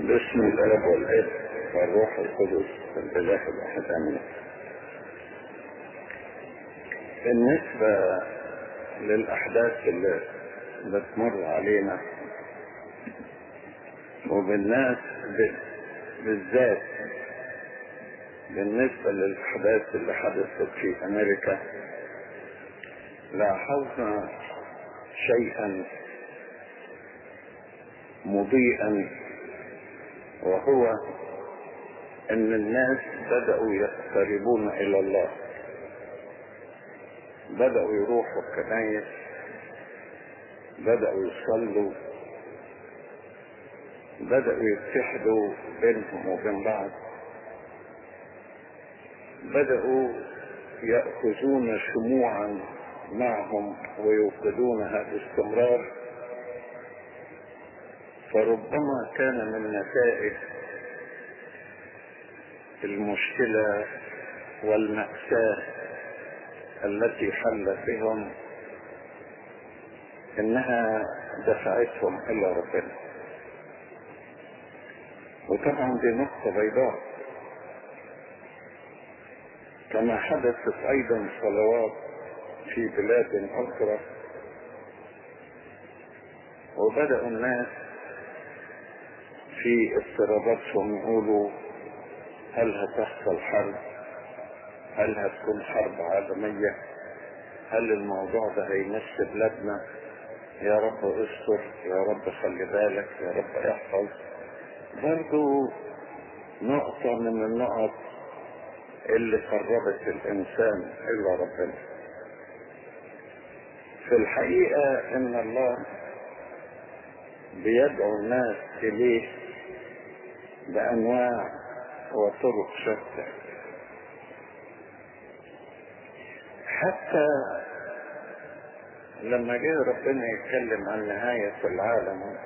باسم الاب والاب والروح القدس الإله الاحد آمين. بالنسبة للأحداث اللي بتمر علينا وبالناس بالذات بالنسبة للأحداث اللي حدثت في أمريكا لاحظنا شيئا مضيئا وهو أن الناس بدأوا يقتربون إلى الله. بدأوا يروحوا الكنايس بدأوا يصلوا بدأوا يتحدوا بينهم وبين بعض. بدأوا يأخذون شموعا معهم ويوقدونها باستمرار فربما كان من نتائج المشكلة والمأساة التي حلت بهم إنها دفعتهم إلى ربنا. وطبعا دي نقطة بيضاء. كما حدثت أيضا صلوات في بلاد أخرى. وبدأوا الناس في اضطراباتهم يقولوا هل هتحصل حرب؟ هل هتكون حرب عالمية؟ هل الموضوع ده هيمس بلادنا يا رب استر يا رب خلي بالك يا رب احفظ برضو نقطة من النقط اللي قربت الإنسان إلى ربنا. في الحقيقة إن الله بيدعو الناس إليه بأنواع وطرق شتى. حتى لما جه ربنا يتكلم عن نهاية العالم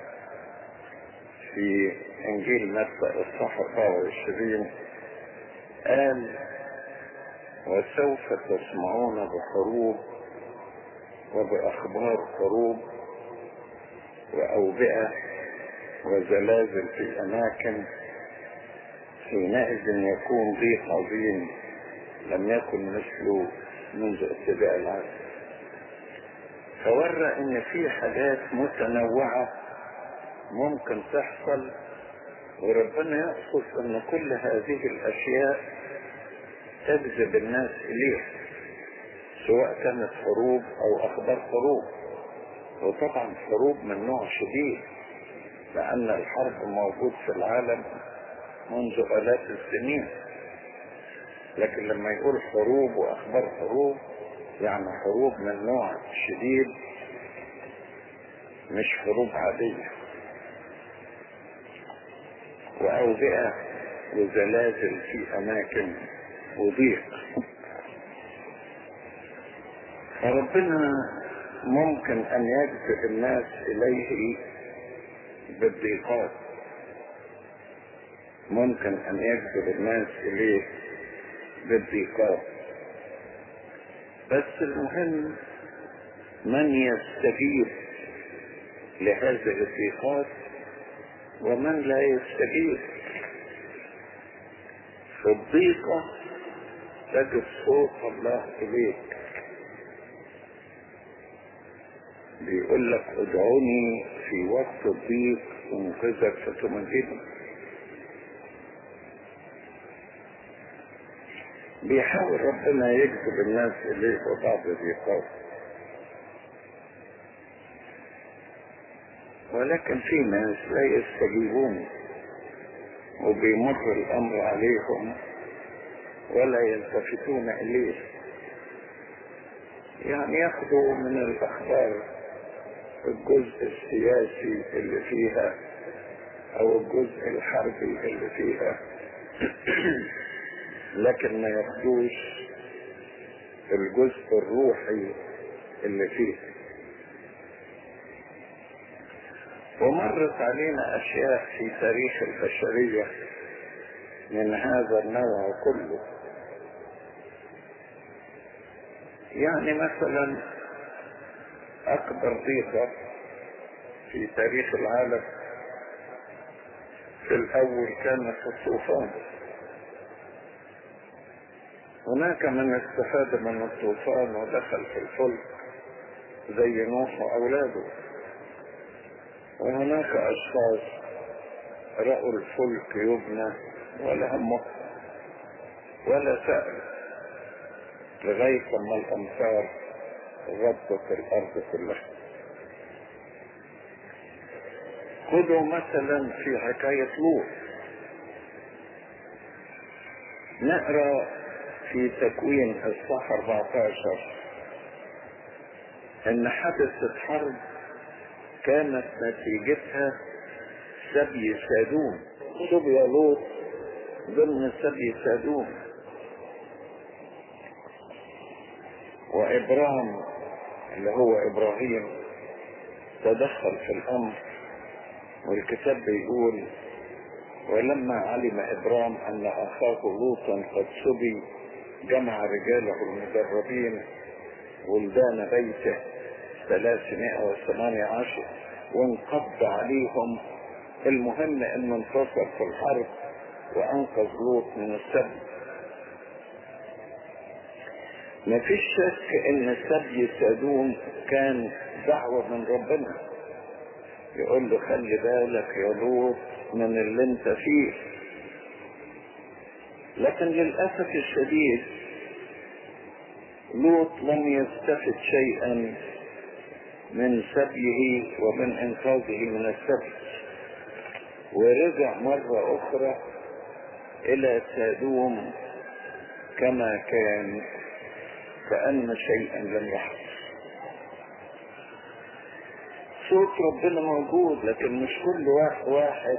في إنجيل متى اصحاح 24 قال وسوف تسمعون بحروب وبأخبار حروب وأوبئة وزلازل في أماكن حينئذ يكون ضيق عظيم لم يكن مثله منذ ابتداء العالم فورى أن في حاجات متنوعة ممكن تحصل وربنا يقصد أن كل هذه الأشياء تجذب الناس اليه سواء كانت حروب أو أخبار حروب. وطبعا حروب من نوع شديد لأن الحرب موجود في العالم. منذ آلاف السنين. لكن لما يقول حروب وأخبار حروب يعني حروب من نوع شديد مش حروب عادية. وأوبئة وزلازل في أماكن وضيق. فربنا ممكن أن يجذب الناس إليه بالضيقات. ممكن أن يجذب الناس إليه بالضيقات بس المهم من يستجيب لهذه الضيقات ومن لا يستجيب. في الضيقة تجد صوت الله إليك. بيقول لك ادعوني في وقت الضيق أنقذك فتمجدني. بيحاول ربنا يجذب الناس اليه وبعض الضيقات ولكن في ناس لا يستجيبون وبيمر الأمر عليهم ولا يلتفتون إليه. يعني ياخذوا من الأخبار الجزء السياسي اللي فيها أو الجزء الحربي اللي فيها. لكن ما ياخدوش الجزء الروحي اللي فيه. ومرت علينا أشياء في تاريخ البشرية من هذا النوع كله. يعني مثلا أكبر ضيقة في تاريخ العالم في الأول كانت الطوفان. هناك من استفاد من الطوفان ودخل في الفلك زي نوح وأولاده. وهناك أشخاص رأوا الفلك يبنى ولا همه ولا سأل لغاية لما الأمطار غطت الأرض كلها. خذوا مثلا في حكاية لوط. نقرأ في تكوين الصح 14 إن حدثت حرب كانت نتيجتها سبي سادوم سبي لوط ضمن سبي سادوم وابرام اللي هو إبراهيم تدخل في الأمر. والكتاب بيقول ولما علم ابرام أن أخاه لوطا قد سبي جمع رجاله المدربين ولدان بيته ثلاثمائة وثمانية عشر وانقض عليهم. المهم إنه انتصر في الحرب وأنقذ لوط من السبي ما فيش شك إن سبي سادوم كان دعوة من ربنا. يقول له خلي بالك يا لوط من اللي انت فيه. لكن للأسف الشديد لوط لم يستفد شيئا من سبيه ومن إنقاذه من السبي ورجع مرة أخرى إلى سادوم كما كان كأن شيئا لم يحدث صوت ربنا موجود لكن مش كل واحد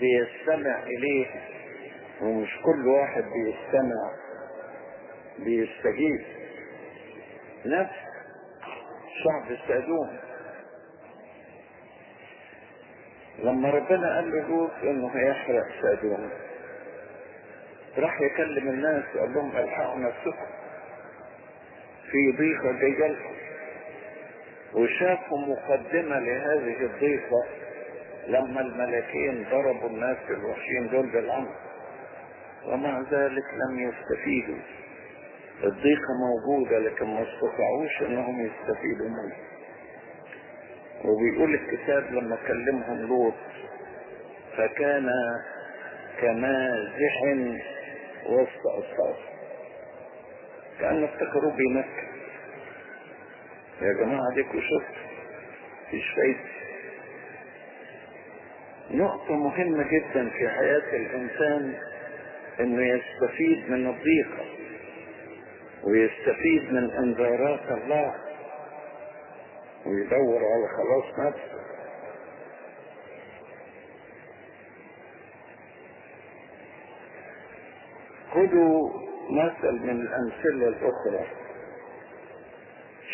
بيستمع إليه. ومش كل واحد بيستمع بيستجيب. نفس شعب سادوم لما ربنا قال لوط إنه هيحرق سادوم راح يكلم الناس وقال لهم الحقوا نفسكم في ضيقة جاية وشافوا مقدمة لهذه الضيقة لما الملكين ضربوا الناس الوحشين دول بالعمر. ومع ذلك لم يستفيدوا. الضيقة موجودة لكن ما استطاعوش إنهم يستفيدوا منها وبيقول الكتاب لما كلمهم لوط فكان كمازح وسط أصحابه. كأنه افتكروا بمكة. يا جماعة ديكوا شفت؟ مفيش فايدة. نقطة مهمة جدا في حياة الإنسان إنه يستفيد من الضيقة ويستفيد من إنذارات الله ويدور على خلاص نفسه. خذوا مثل من الأمثلة الأخرى.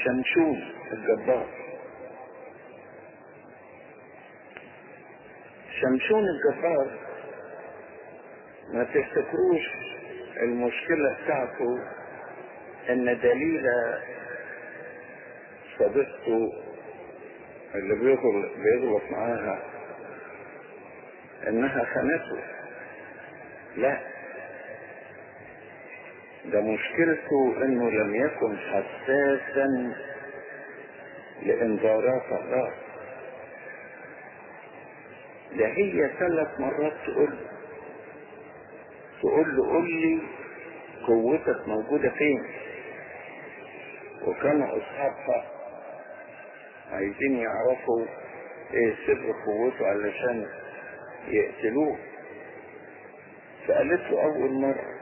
شمشون الجبار. شمشون الجبار ما تفتكروش المشكلة بتاعته إن دليلة صديقته اللي بيغلط, معاها إنها خانته لا. ده مشكلته إنه لم يكن حساسا لإنذارات الله. ده هي ثلاث مرات تقول تقول له قول لي قوتك موجودة فين؟ وكانوا أصحابها عايزين يعرفوا إيه سر قوته علشان يقتلوه. فقالت له أول مرة.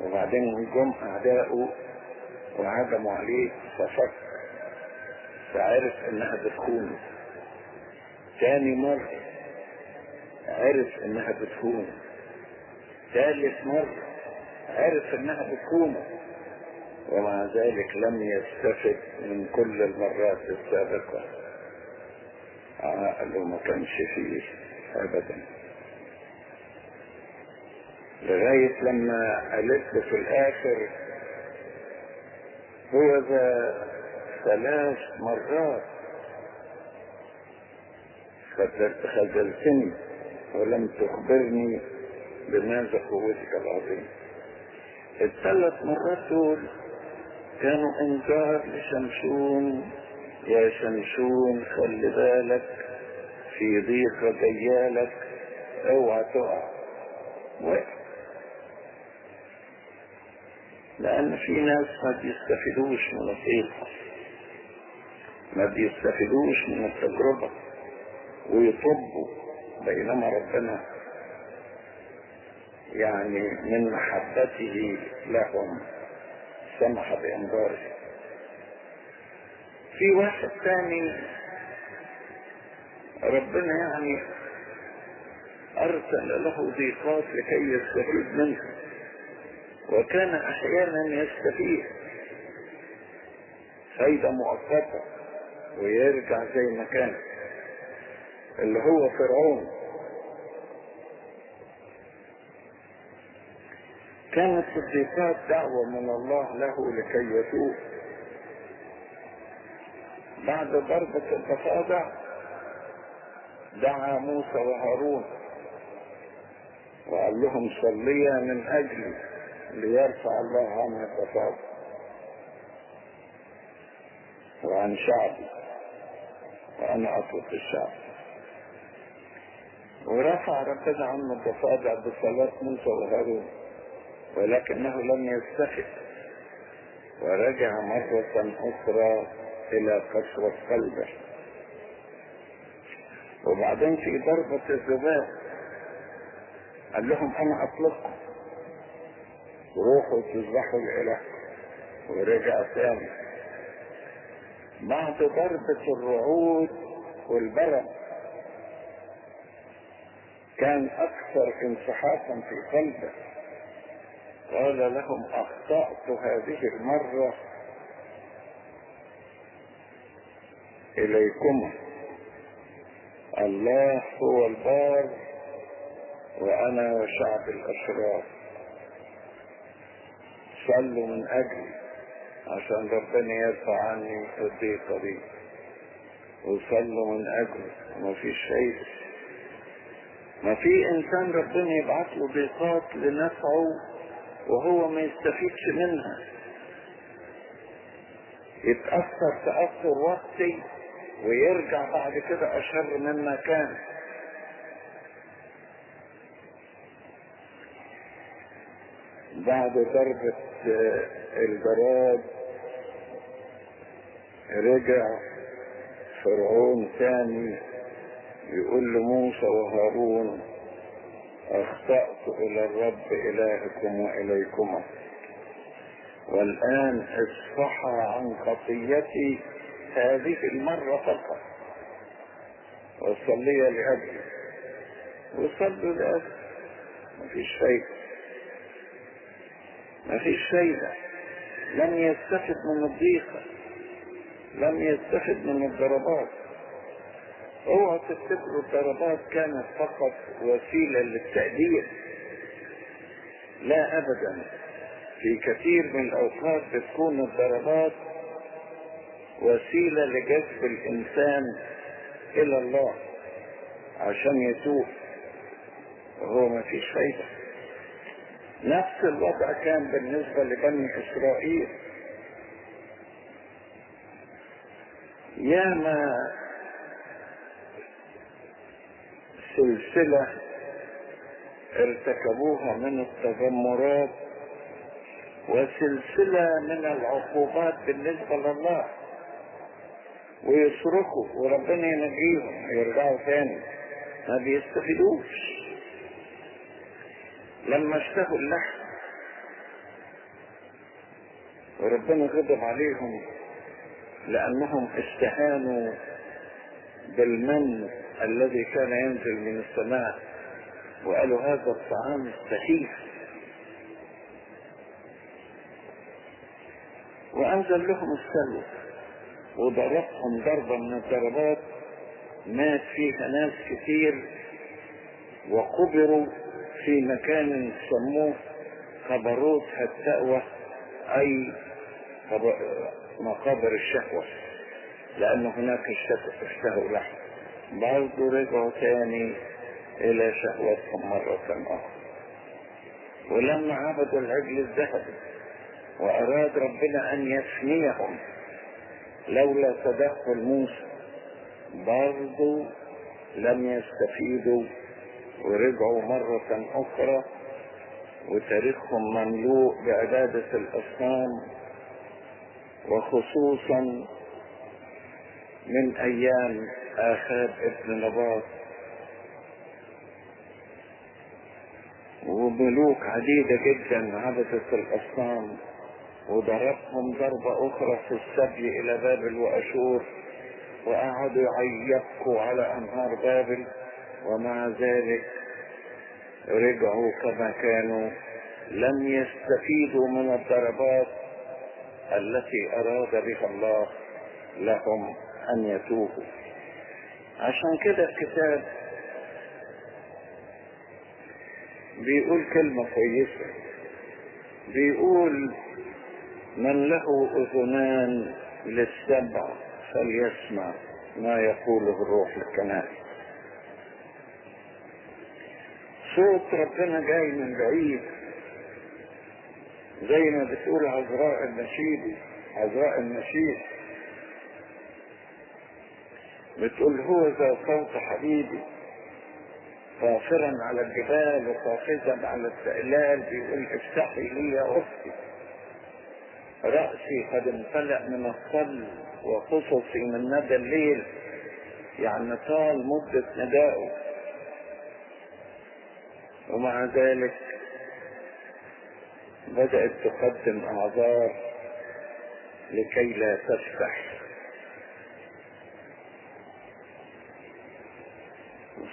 وبعدين جم اعدائه وهجموا عليه. ففك. فعرف إنها بتخونه تاني مرة عرف إنها بتخونه ثالث مرة عرف إنها بتخونه ومع ذلك لم يستفد من كل المرات السابقة. عقله ما كانش فيه ابدا. لغاية لما قالت له في الآخر هو ذا ثلاث مرات. خذلتني ولم تخبرني بماذا قوتك العظيم الثلاث مرات دول كانوا إنذار لشمشون. يا شمشون خلي بالك في ضيق جيالك اوعى تقع. وقع لأن في ناس ما بيستفيدوش من الضيقة. ما بيستفيدوش من التجربة. ويطبوا بينما ربنا يعني من محبته لهم سمح بإنذاره في واحد ثاني ربنا يعني أرسل له ضيقات لكي يستفيد منها وكان أحيانا يستفيد. فايدة مؤقتة ويرجع زي ما كان اللي هو فرعون. كانت الضيقات دعوة من الله له لكي يتوب. بعد ضربة الضفادع دعا موسى وهارون وقال لهم صليا من أجلي ليرفع الله عنه الضفادع وعن شعبي وأنا أطلق الشعب. ورفع ربنا عنه الضفادع بصلاة موسى وهارون. ولكنه لم يستفد ورجع مرة أخرى إلى قسوة قلبه وبعدين في ضربة الذباب قال لهم أنا أطلقكم روحوا تذبحوا الإله ورجع ثاني بعد ضربة الرعود والبرد كان أكثر انسحاقا في قلبه. قال لهم أخطأت هذه المرة إليكما الله هو البار وأنا وشعب الأشرار. صلوا من أجلي عشان ربنا يرفع عني الضيقة دي. وصلوا من أجلي مفيش فايدة ما في إنسان ربنا يبعث له ضيقات لنفعه وهو ما يستفيدش منها. يتأثر تأثر وقتي ويرجع بعد كده أشر مما كان. بعد ضربة الجراد رجع فرعون ثاني يقول لموسى وهارون أخطأت إلى الرب إلهكم وإليكما والآن اصفحا عن خطيتي هذه المرة فقط. وصلي لأجلي. وصلوا لأجلي. مفيش فايدة مفيش فايدة لم يستفد من الضيقة. لم يستفد من الضربات. اوعوا تفتكروا الضربات كانت فقط وسيلة للتأديب لا ابدا. في كثير من الأوقات بتكون الضربات وسيلة لجذب الإنسان إلى الله عشان يتوب. وهو ما فيش فايدة. نفس الوضع كان بالنسبة لبني إسرائيل. ياما سلسلة ارتكبوها من التذمرات وسلسلة من العقوبات بالنسبة لله. ويصرخوا وربنا ينجيهم يرجعوا تاني. ما بيستفيدوش. لما اشتهوا اللحم وربنا غضب عليهم لأنهم استهانوا بالمن الذي كان ينزل من السماء وقالوا هذا الطعام السخيف. وأنزل لهم السلوى وضربهم ضربة من الضربات مات فيها ناس كتير وقبروا في مكان سموه قبروت التأوى أي مقابر الشهوة لأن هناك اشتهوا لحم. برضو رجعوا تاني إلى شهوتهم مرة أخرى ولما عبدوا العجل الذهبي وأراد ربنا أن يفنيهم لولا تدخل موسى. برضو لم يستفيدوا ورجعوا مرة أخرى وتاريخهم مملوء بعبادة الأصنام وخصوصا من أيام آخاب ابن نباط وملوك عديدة جدا عبدت الأصنام وضربهم ضربة أخرى في السبي إلى بابل وأشور وقعدوا يبكوا على أنهار بابل ومع ذلك رجعوا كما كانوا. لم يستفيدوا من الضربات التي أراد بها الله لهم أن يتوبوا. عشان كده الكتاب بيقول كلمة كويسة. بيقول من له أذنان للسمع فليسمع ما يقوله الروح الكنائي صوت ربنا جاي من بعيد زي ما بتقول عذراء النشيد عذراء النشيد بتقول هو ذا صوت حبيبي طافرا على الجبال وقافزا على السئلال بيقول افتحي لي يا أختي. رأسي قد امتلأ من الصل وقصصي من ندى الليل يعني طال مدة ندائه ومع ذلك بدأت تقدم أعذار لكي لا تفتح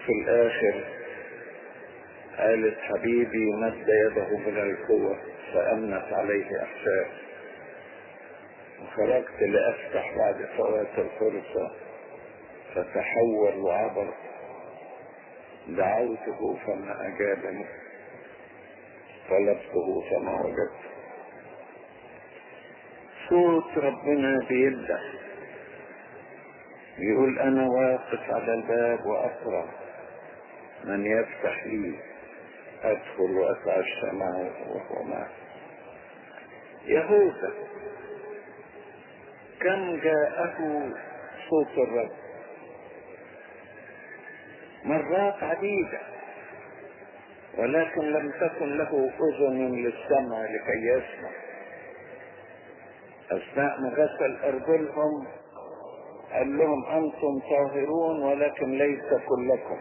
وفي الآخر قالت حبيبي مد يده من القوة فأمنت عليه أحشاء وخرجت لأفتح بعد فوات الفرصة فتحول وعبر. دعوته فما أجابني. طلبته فما وجدته صوت ربنا بيبدأ. يقول أنا واقف على الباب وأقرأ. من يفتح لي أدخل وأتعشى معه وهو معه يهوذا كم جاءه صوت الرب. مرات عديدة ولكن لم تكن له أذن للسمع لكي يسمع. أثناء ما غسل أرجلهم قال لهم أنتم طاهرون ولكن ليس كلكم.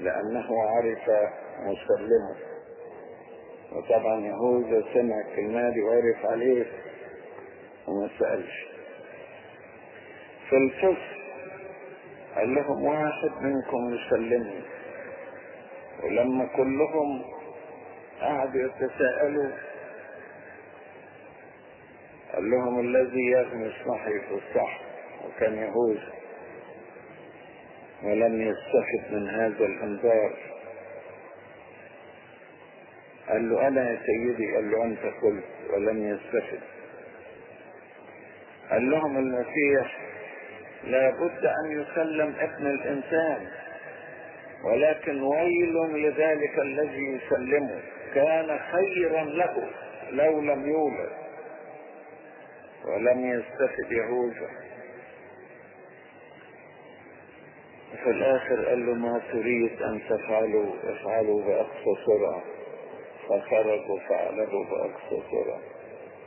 لأنه عرف مسلمه. وطبعا يهوذا سمع الكلمة دي وعرف عليه وما سألش. في الفصل قال لهم واحد منكم يسلمني. ولما كلهم قعدوا يتساءلوا قال لهم الذي يغمس نحي في الصح وكان يهوذا ولم يستفد من هذا الانذار قال له أنا يا سيدي؟ قال له أنت قلت ولم يستفد. قال لهم المسيح لابد أن يسلم ابن الإنسان ولكن ويل لذلك الذي يسلمه. كان خيرا له لو لم يولد ولم يستفد يهوذا. في الآخر قال له ما تريد أن تفعلوا افعلوا بأقصى سرعة. فخرجوا فعله بأقصى سرعة.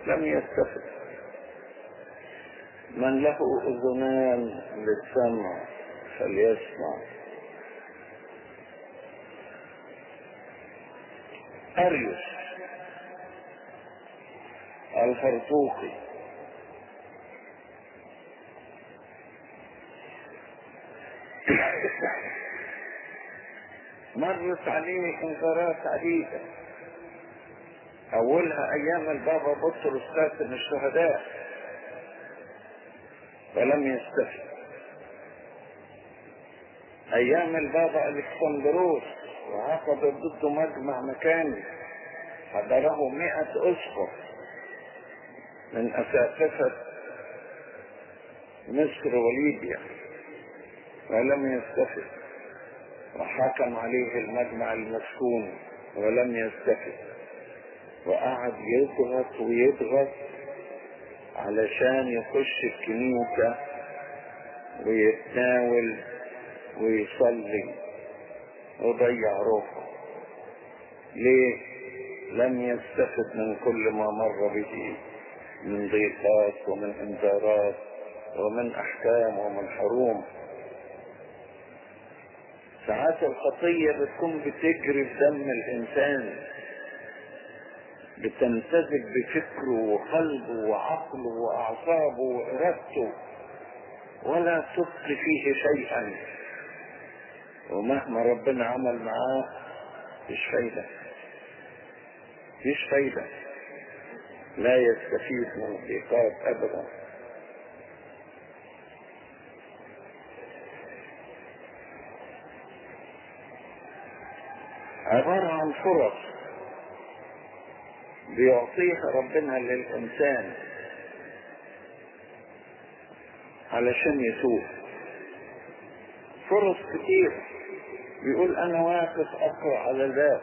لم يستفد. من له أذنان للسمع فليسمع. أريوس. الفرطوقي مرت عليه انذارات عديدة أولها أيام البابا بطرس خاتم الشهداء. ولم يستفد. أيام البابا الإسكندروس وعقد ضده مجمع مكاني. حضره مئة أسقف من أساتذة مصر وليبيا. ولم يستفد. وحكم عليه المجمع المسكون ولم يستفد. وقعد يضغط ويضغط علشان يخش الكنيسة ويتناول ويصلي وضيع روحه. ليه؟ لم يستفد من كل ما مر به من ضيقات ومن انذارات ومن أحكام ومن حروم. ساعات الخطية بتكون بتجري في دم الإنسان بتمتزج بفكره وقلبه وعقله وأعصابه وإرادته ولا تبقي فيه شيئا. ومهما ربنا عمل معاه مفيش فايدة. مفيش فايدة. لا يستفيد من الضيقات ابدا. عبارة عن فرص بيعطيها ربنا للإنسان علشان يتوب. فرص كتير. بيقول أنا واقف أقرأ على الباب.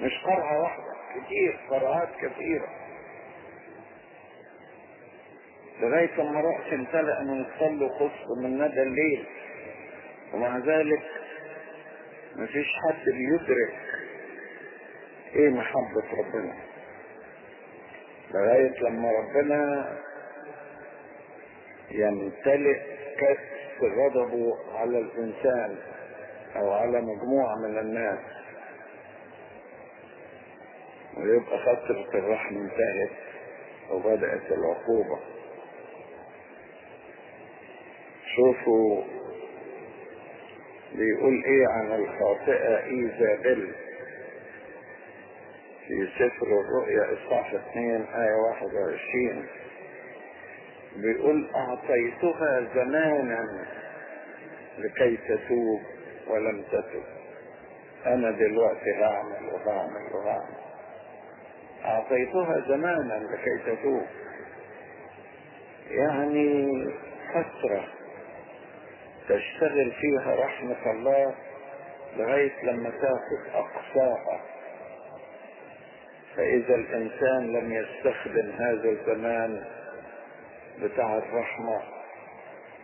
مش قرعة واحدة. كتير. قرعات كثيرة لغاية لما رأسي امتلأ من الصل خص من ندى الليل. ومع ذلك مفيش حد بيدرك إيه محبة ربنا. لغاية لما ربنا يمتلئ كأس غضبه على الإنسان أو على مجموعة من الناس ويبقى فترة الرحم انتهت وبدأت العقوبة. شوفوا بيقول إيه عن الخاطئة إيزابيل في سفر الرؤيا إصحاح 2 آية 21 بيقول أعطيتها زمانا لكي تتوب ولم تتوب أنا دلوقتي هعمل وهعمل وهعمل. أعطيتها زمانا لكي تتوب. يعني فترة تشتغل فيها رحمة الله لغاية لما تاخد أقصاها. فإذا الإنسان لم يستخدم هذا الزمان بتاع الرحمة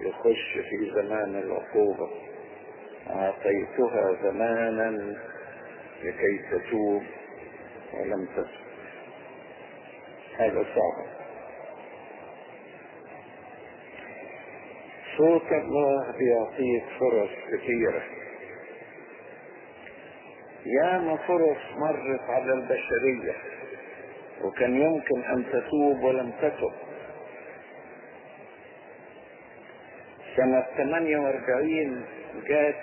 يخش في زمان العقوبة. أعطيتها زمانا لكي تتوب ولم تتوب. هذا صعب. صوت الله بيعطيك فرص كثيرة ياما فرص مرت على البشرية وكان يمكن أن تتوب ولم تتوب سنة 48 جات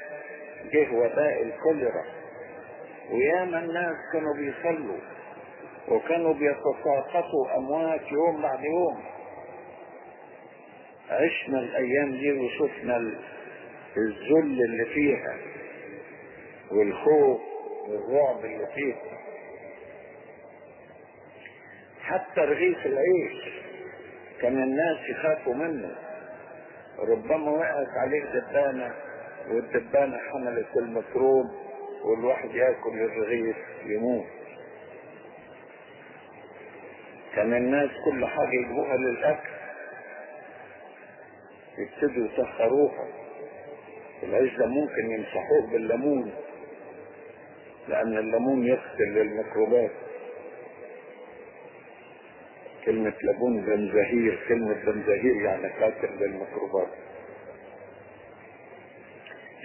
جه وباء الكوليرا. وياما الناس كانوا بيصلوا. وكانوا بيتساقطوا أموات يوم بعد يوم. عشنا الأيام دي وشفنا الذل اللي فيها والخوف والرعب اللي فيها. حتى رغيف العيش كان الناس يخافوا منه. ربما وقعت عليه دبانة والدبانة حملت الميكروب والواحد ياكل الرغيف يموت. كان الناس كل حاجة يجيبوها للأكل. يبتدوا يسخروها. ده ممكن يمسحوه بالليمون لأن الليمون يقتل الميكروبات كلمة لبون بنزهير كلمة بنزهير يعني قاتل للميكروبات.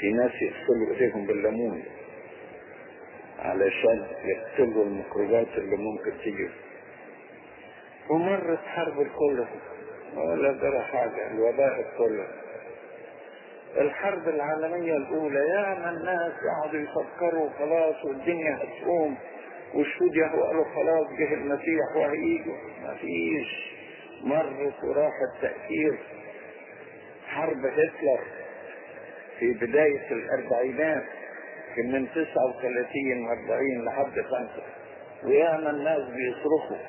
في ناس يغسلوا إيديهم بالليمون علشان يقتلوا الميكروبات اللي ممكن تيجي. ومرت حرب الكوليرا ولا جرى حاجة الوباء الكوليرا الحرب العالمية الأولى يا ما الناس قعدوا يفكروا خلاص والدنيا هتقوم والشهود يهو قالوا خلاص جه المسيح وهيجوا. ما فيش مرت وراح التأثير. حرب هتلر في بداية الأربعينات من 39 و40 لحد 5 وياما الناس بيصرخوا.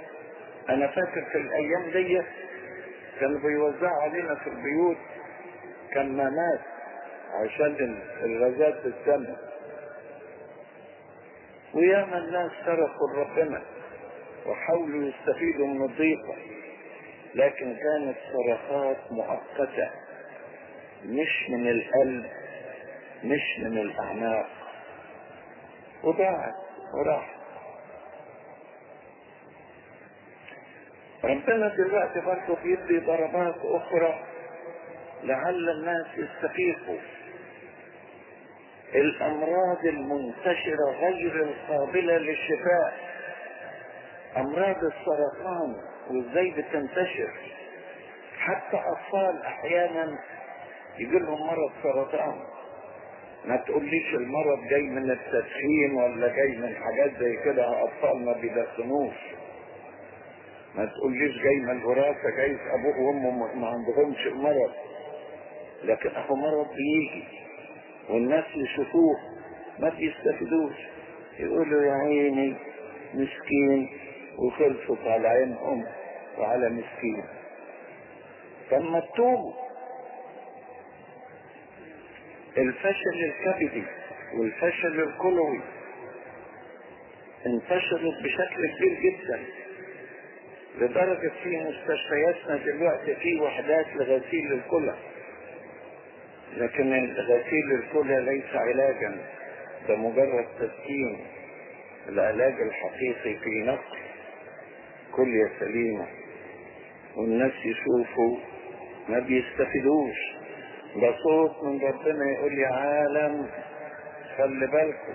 أنا فاكر في الأيام دي كانوا بيوزعوا علينا في البيوت كمامات عشان الغازات السامة وياما الناس صرفوا لربنا وحاولوا يستفيدوا من الضيقة لكن كانت صرخات مؤقتة مش من القلب مش من الأعناق. وضاعت وراحت. ربنا دلوقتي برضه بيدي ضربات أخرى لعل الناس يستفيقوا الأمراض المنتشرة غير القابلة للشفاء. أمراض السرطان وإزاي بتنتشر. حتى أطفال أحيانا يجي لهم مرض سرطان. ما تقوليش المرض جاي من التدخين ولا جاي من حاجات زي كده أطفال ما بيدخنوش. ما تقوليش جاي من الوراثة جاي أبوه وأمه ما عندهمش المرض لكن أهو مرض بيجي والناس يشوفوه ما بيستفيدوش. يقولوا يا عيني مسكين وخلصت على عينهم وعلى مسكين. ثم تتوبوا. الفشل الكبدي والفشل الكلوي انتشرت بشكل كبير جدا. لدرجة في مستشفياتنا دلوقتي في وحدات لغسيل الكلى لكن غسيل الكلى ليس علاجا ده مجرد تسكين العلاج الحقيقي في نقل كلية سليمة. والناس يشوفوا ما بيستفيدوش. ده صوت من ربنا يقول يا عالم خلي بالكم.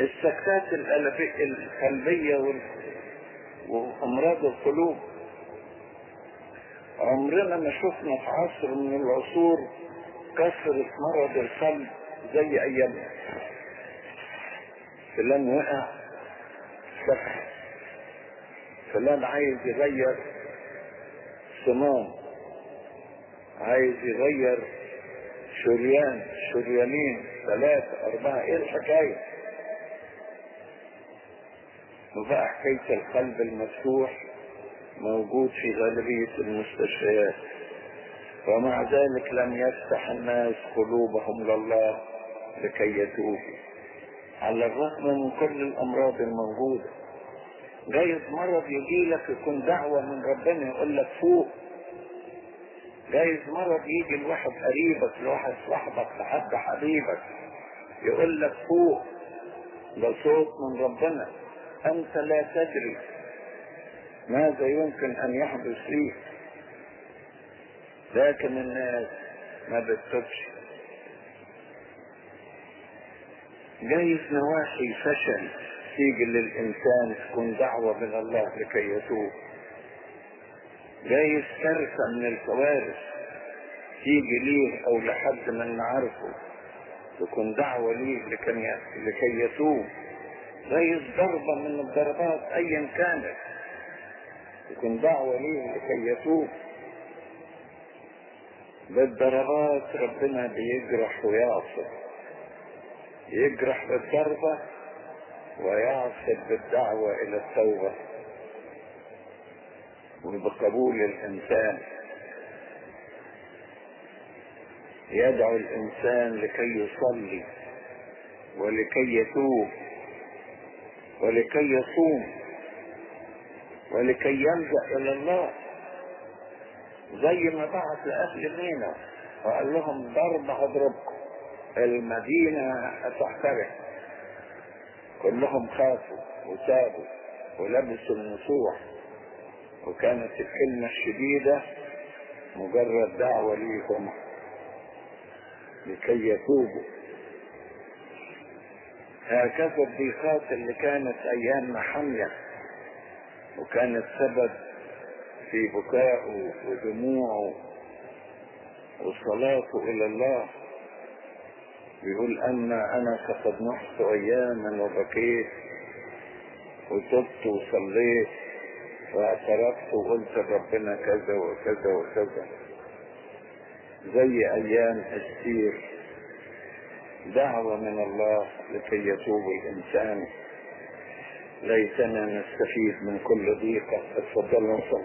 السكتات القلبية وأمراض القلوب. عمرنا ما شفنا في عصر من العصور كثرة مرض القلب زي أيامنا. فلان وقع سكت. فلان عايز يغير صمام. عايز يغير شريان شريانين ثلاثة أربعة إيه الحكاية؟ وبقى حكاية القلب المفتوح موجود في غالبية المستشفيات. ومع ذلك لم يفتح الناس قلوبهم لله لكي يتوبوا على الرغم من كل الأمراض الموجودة جايز مرض يجي لك يكون دعوة من ربنا يقول لك فوق. جايز مرض يجي لواحد قريبك لواحد صاحبك لحد حبيبك يقول لك فوق. ده صوت من ربنا. أنت لا تدري ماذا يمكن أن يحدث ليك لكن الناس ما بتتوبش. جايز نواحي فشل تيجي للإنسان تكون دعوة من الله لكي يتوب. جايز كارثة من الكوارث تيجي ليه أو لحد من نعرفه تكون دعوة ليه لكي يتوب. جايز ضربة من الضربات أيا كانت. تكون دعوة ليه لكي يتوب. بالضربات ربنا بيجرح ويعصب. يجرح بالضربة ويعصب بالدعوة إلى التوبة. وبقبول الإنسان. يدعو الإنسان لكي يصلي ولكي يتوب. ولكي يصوم ولكي يلجأ إلى الله. زي ما بعت لأهل مينا وقال لهم ضرب هضربكم المدينة هتحترق كلهم خافوا وتابوا ولبسوا النصوح وكانت الكلمة الشديدة مجرد دعوة ليهم لكي يتوبوا. هكذا الضيقات اللي كانت أيام حمية وكانت سبب في بكائه ودموعه وصلاته إلى الله. بيقول أما أنا فقد نحت أياما وبكيت وتبت وصليت واعترفت وقلت ربنا كذا وكذا وكذا. زي أيام السير. دعوة من الله لكي يتوب الإنسان. ليتنا نستفيد من كل ضيقة. اتفضلوا